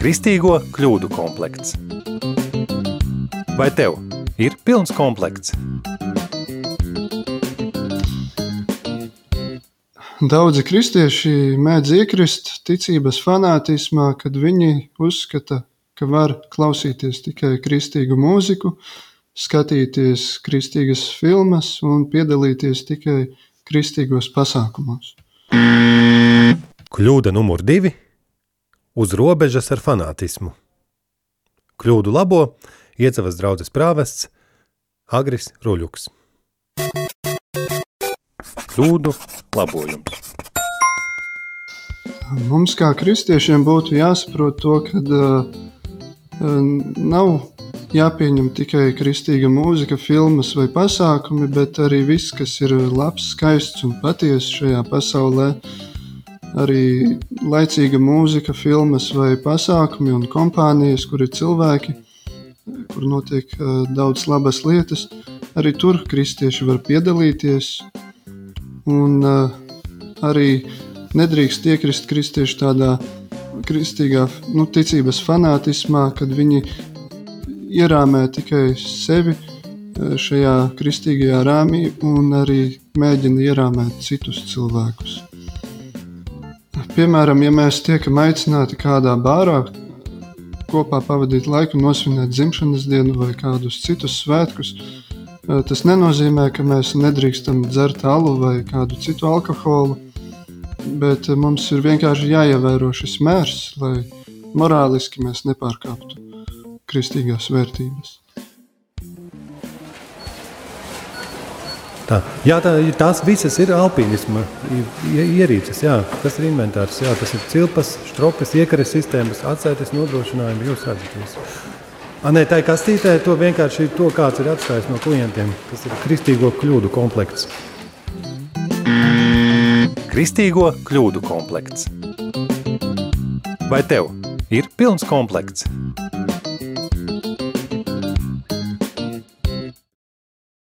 Kristīgo kļūdu komplekts. Vai tev ir pilns komplekts? Daudzi kristieši mēdz iekrist ticības fanātismā, kad viņi uzskata, ka var klausīties tikai kristīgu mūziku, skatīties kristīgas filmas un piedalīties tikai kristīgos pasākumos. Kļūda numur divi – uz robežas ar fanātismu. Kļūdu labo iecavas draudzes prāvests Agris Ruļuks. Kļūdu labojums. Mums kā kristiešiem būtu jāsaprot to, ka uh, nav jāpieņem tikai kristīga mūzika, filmas vai pasākumi, bet arī viss, kas ir labs, skaists un patiess šajā pasaulē. Arī laicīga mūzika, filmas vai pasākumi un kompānijas, kur ir cilvēki, kur notiek daudz labas lietas, arī tur kristieši var piedalīties. Un arī nedrīkst iekrist kristieši tādā kristīgā nu, ticības fanātismā, kad viņi ierāmē tikai sevi e, šajā kristīgajā rāmī un arī mēģina ierāmēt citus cilvēkus. Piemēram, ja mēs tiekam aicināti kādā bārā kopā pavadīt laiku, nosvinēt dzimšanas dienu vai kādus citus svētkus, e, tas nenozīmē, ka mēs nedrīkstam dzert alu vai kādu citu alkoholu, bet mums ir vienkārši jāievēro šis mērs, lai morāliski mēs nepārkāptu kristīgās vērtības. Tā. Jā, tā, tās visas ir alpīnisma ierīces. Jā. Tas ir inventārs, jā, tas ir cilpas, stropas, iekares sistēmas, atsētas nodrošinājumi. Jūs redzat, visu. Nē, tā ir kastītē, to vienkārši to kāds ir atstājis no klientiem. Tas ir kristīgo kļūdu komplekts. Kristīgo kļūdu komplekts. Vai tev ir pilns komplekts?